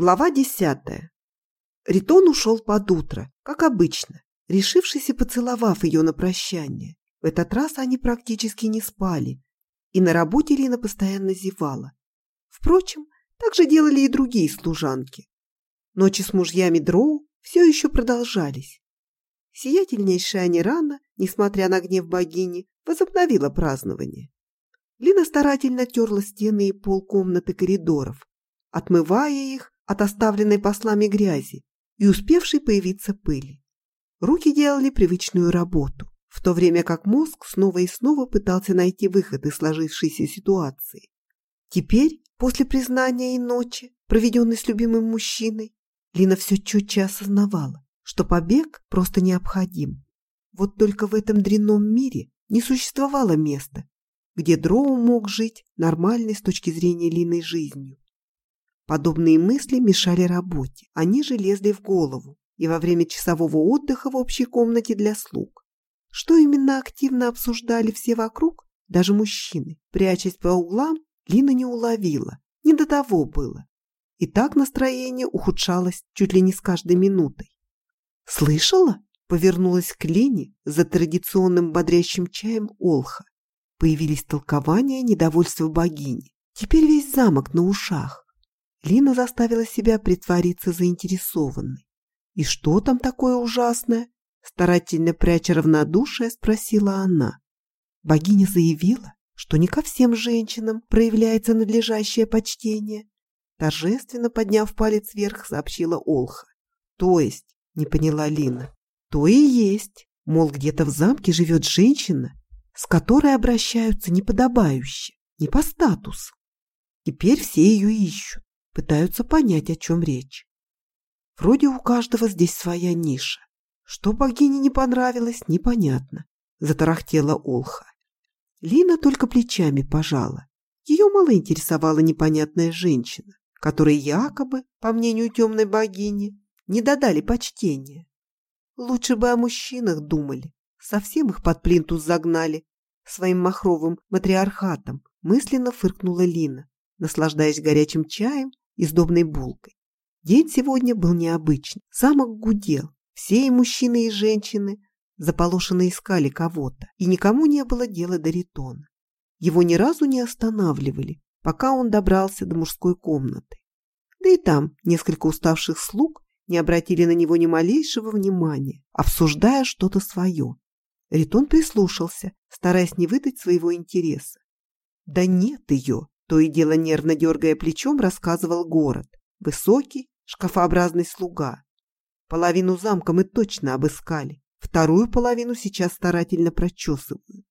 Глава десятая. Ритон ушел под утро, как обычно, решившись и поцеловав ее на прощание. В этот раз они практически не спали, и на работе Лина постоянно зевала. Впрочем, так же делали и другие служанки. Ночи с мужьями Дроу все еще продолжались. Сиятельнейшая Анирана, несмотря на гнев богини, возобновила празднование. Лина старательно терла стены и пол комнаты коридоров, отмывая их от оставленной послами грязи и успевшей появиться пыли. Руки делали привычную работу, в то время как мозг снова и снова пытался найти выход из сложившейся ситуации. Теперь, после признания и ночи, проведенной с любимым мужчиной, Лина все четче осознавала, что побег просто необходим. Вот только в этом дрянном мире не существовало места, где Дроу мог жить нормальной с точки зрения Лины жизнью. Подобные мысли мешали работе, они же лезли в голову и во время часового отдыха в общей комнате для слуг. Что именно активно обсуждали все вокруг, даже мужчины, прячась по углам, Лина не уловила, не до того было. И так настроение ухудшалось чуть ли не с каждой минутой. «Слышала?» — повернулась к Лине за традиционным бодрящим чаем Олха. Появились толкования недовольства богини. Теперь весь замок на ушах. Лина заставила себя притвориться заинтересованной. «И что там такое ужасное?» Старательно пряча равнодушие, спросила она. Богиня заявила, что не ко всем женщинам проявляется надлежащее почтение. Торжественно подняв палец вверх, сообщила Олха. То есть, не поняла Лина, то и есть. Мол, где-то в замке живет женщина, с которой обращаются неподобающе, не по статусу. Теперь все ее ищут пытаются понять, о чем речь. Вроде у каждого здесь своя ниша. Что богине не понравилось, непонятно, затарахтела Олха. Лина только плечами пожала. Ее мало интересовала непонятная женщина, которой якобы, по мнению темной богини, не додали почтения. Лучше бы о мужчинах думали, совсем их под плинтус загнали своим махровым матриархатом, мысленно фыркнула Лина, наслаждаясь горячим чаем и сдобной булкой. День сегодня был необычный. Замок гудел. Все и мужчины, и женщины заполошенно искали кого-то, и никому не было дела до Ритона. Его ни разу не останавливали, пока он добрался до мужской комнаты. Да и там несколько уставших слуг не обратили на него ни малейшего внимания, обсуждая что-то свое. Ритон прислушался, стараясь не выдать своего интереса. Да нет ее, то и дело нервно дергая плечом, рассказывал город. Высокий, шкафообразный слуга. Половину замка мы точно обыскали. Вторую половину сейчас старательно прочесывают.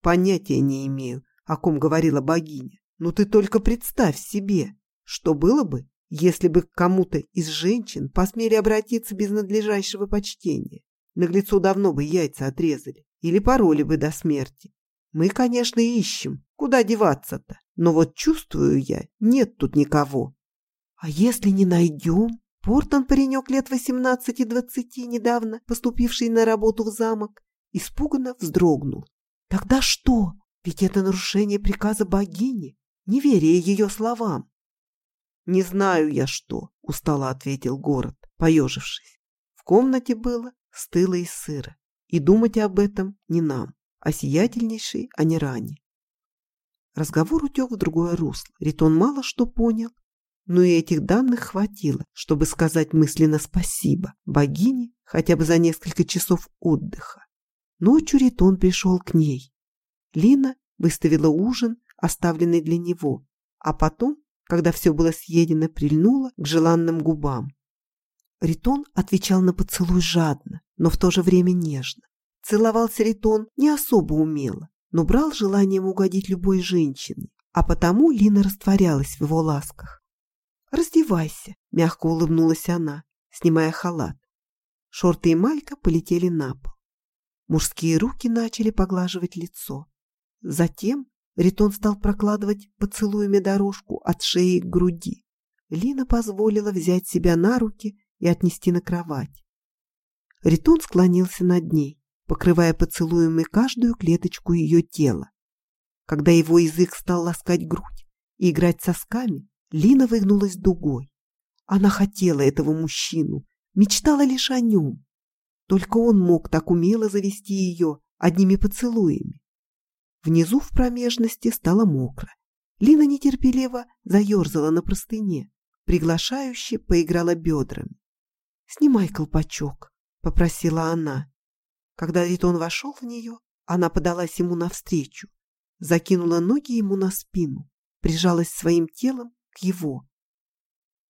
Понятия не имею, о ком говорила богиня. Но ты только представь себе, что было бы, если бы к кому-то из женщин посмели обратиться без надлежащего почтения. Наглецу давно бы яйца отрезали или пороли бы до смерти. Мы, конечно, ищем. Куда деваться-то? Но вот чувствую я, нет тут никого. А если не найдем? Портон, паренек лет 18-20, недавно поступивший на работу в замок, испуганно вздрогнул. Тогда что? Ведь это нарушение приказа богини, неверие ее словам. «Не знаю я что», — устало ответил город, поежившись. В комнате было стыло и сыро, и думать об этом не нам а сиятельнейшей Аниране. Разговор утек в другое русло. Ритон мало что понял, но и этих данных хватило, чтобы сказать мысленно спасибо богине хотя бы за несколько часов отдыха. Ночью Ритон пришел к ней. Лина выставила ужин, оставленный для него, а потом, когда все было съедено, прильнула к желанным губам. Ритон отвечал на поцелуй жадно, но в то же время нежно. Целовался Ритон не особо умело, но брал желанием угодить любой женщине, а потому Лина растворялась в его ласках. «Раздевайся», — мягко улыбнулась она, снимая халат. Шорты и малька полетели на пол. Мужские руки начали поглаживать лицо. Затем Ритон стал прокладывать поцелуями дорожку от шеи к груди. Лина позволила взять себя на руки и отнести на кровать. Ритон склонился над ней покрывая поцелуями каждую клеточку ее тела. Когда его язык стал ласкать грудь и играть сосками, Лина выгнулась дугой. Она хотела этого мужчину, мечтала лишь о нем. Только он мог так умело завести ее одними поцелуями. Внизу в промежности стало мокро. Лина нетерпеливо заерзала на простыне, приглашающе поиграла бедрами. «Снимай колпачок», — попросила она. Когда Ритон вошел в нее, она подалась ему навстречу, закинула ноги ему на спину, прижалась своим телом к его.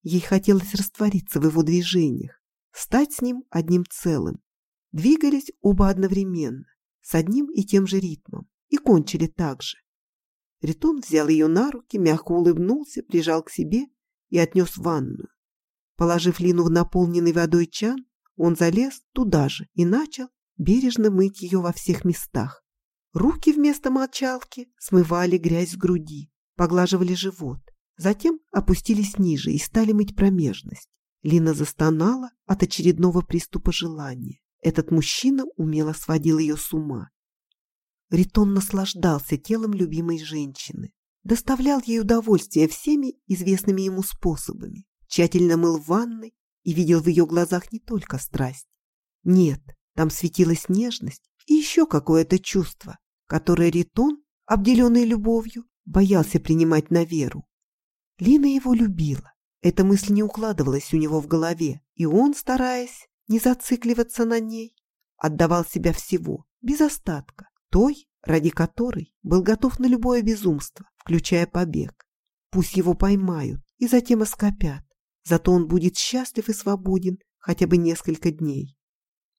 Ей хотелось раствориться в его движениях, стать с ним одним целым. Двигались оба одновременно, с одним и тем же ритмом, и кончили так же. Ритон взял ее на руки, мягко улыбнулся, прижал к себе и отнес в ванную. Положив Лину в наполненный водой чан, он залез туда же и начал бережно мыть ее во всех местах. Руки вместо мочалки смывали грязь с груди, поглаживали живот, затем опустились ниже и стали мыть промежность. Лина застонала от очередного приступа желания. Этот мужчина умело сводил ее с ума. Ритон наслаждался телом любимой женщины, доставлял ей удовольствие всеми известными ему способами, тщательно мыл в ванной и видел в ее глазах не только страсть. Нет, там светилась нежность и еще какое-то чувство, которое Ритон, обделенный любовью, боялся принимать на веру. Лина его любила. Эта мысль не укладывалась у него в голове, и он, стараясь не зацикливаться на ней, отдавал себя всего, без остатка, той, ради которой был готов на любое безумство, включая побег. Пусть его поймают и затем оскопят, зато он будет счастлив и свободен хотя бы несколько дней.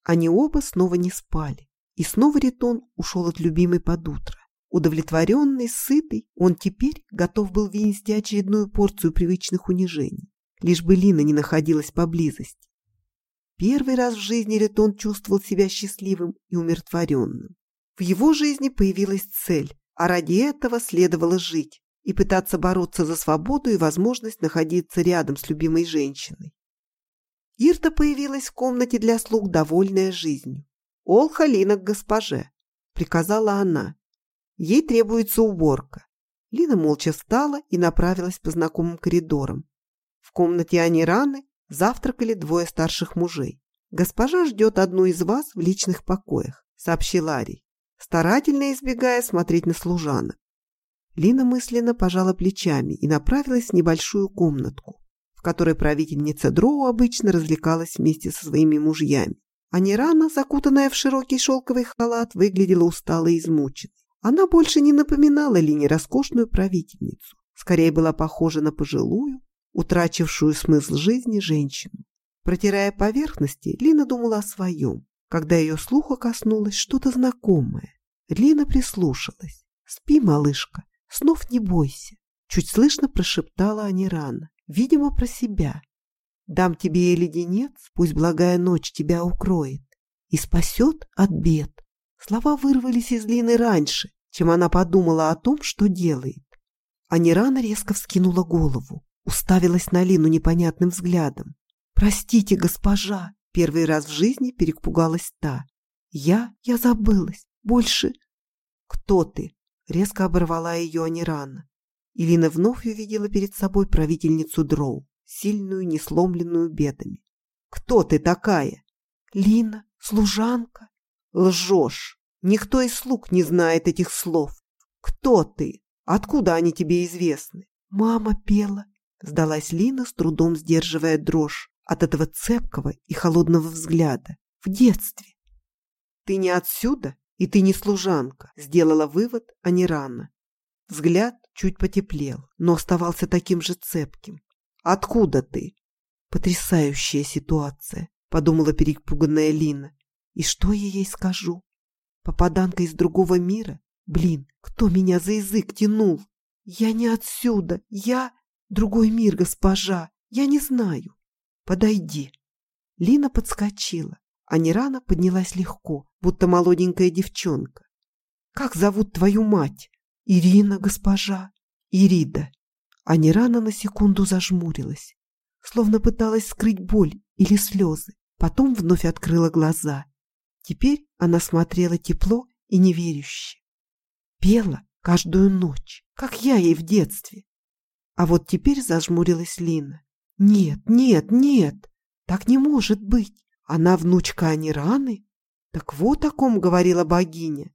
Они оба снова не спали, и снова Ритон ушел от любимой под утро. Удовлетворенный, сытый, он теперь готов был вынести очередную порцию привычных унижений, лишь бы Лина не находилась поблизости. Первый раз в жизни Ритон чувствовал себя счастливым и умиротворенным. В его жизни появилась цель, а ради этого следовало жить и пытаться бороться за свободу и возможность находиться рядом с любимой женщиной. Ирта появилась в комнате для слуг, довольная жизнью. «Ол Халина к госпоже», — приказала она. «Ей требуется уборка». Лина молча встала и направилась по знакомым коридорам. В комнате Анираны завтракали двое старших мужей. «Госпожа ждет одну из вас в личных покоях», — сообщил Арий старательно избегая смотреть на служанок. Лина мысленно пожала плечами и направилась в небольшую комнатку, которой правительница Дроу обычно развлекалась вместе со своими мужьями. А Нерана, закутанная в широкий шелковый халат, выглядела усталой и измученной. Она больше не напоминала Лине роскошную правительницу, скорее была похожа на пожилую, утрачившую смысл жизни женщину. Протирая поверхности, Лина думала о своем когда ее слуха коснулось что-то знакомое. Лина прислушалась. «Спи, малышка, снов не бойся», — чуть слышно прошептала они рано, видимо, про себя. «Дам тебе и леденец, пусть благая ночь тебя укроет и спасет от бед». Слова вырвались из Лины раньше, чем она подумала о том, что делает. Анирана резко вскинула голову, уставилась на Лину непонятным взглядом. «Простите, госпожа!» Первый раз в жизни перепугалась та. Я? Я забылась. Больше... Кто ты? Резко оборвала ее Анирана. Илина вновь увидела перед собой правительницу Дроу, сильную, несломленную бедами. «Кто ты такая?» «Лина, служанка». «Лжешь! Никто из слуг не знает этих слов. Кто ты? Откуда они тебе известны?» «Мама пела», — сдалась Лина, с трудом сдерживая дрожь от этого цепкого и холодного взгляда. В детстве. «Ты не отсюда, и ты не служанка», — сделала вывод, а не рано. Взгляд чуть потеплел, но оставался таким же цепким. «Откуда ты?» «Потрясающая ситуация», — подумала перепуганная Лина. «И что я ей скажу? Попаданка из другого мира? Блин, кто меня за язык тянул? Я не отсюда, я... Другой мир, госпожа, я не знаю. Подойди. Лина подскочила, а Нерана поднялась легко, будто молоденькая девчонка. Как зовут твою мать? Ирина, госпожа. Ирида. А Нерана на секунду зажмурилась, словно пыталась скрыть боль или слезы. Потом вновь открыла глаза. Теперь она смотрела тепло и неверяще. Пела каждую ночь, как я ей в детстве. А вот теперь зажмурилась Лина Нет, нет, нет, так не может быть. Она внучка Анираны? Так вот о ком говорила богиня.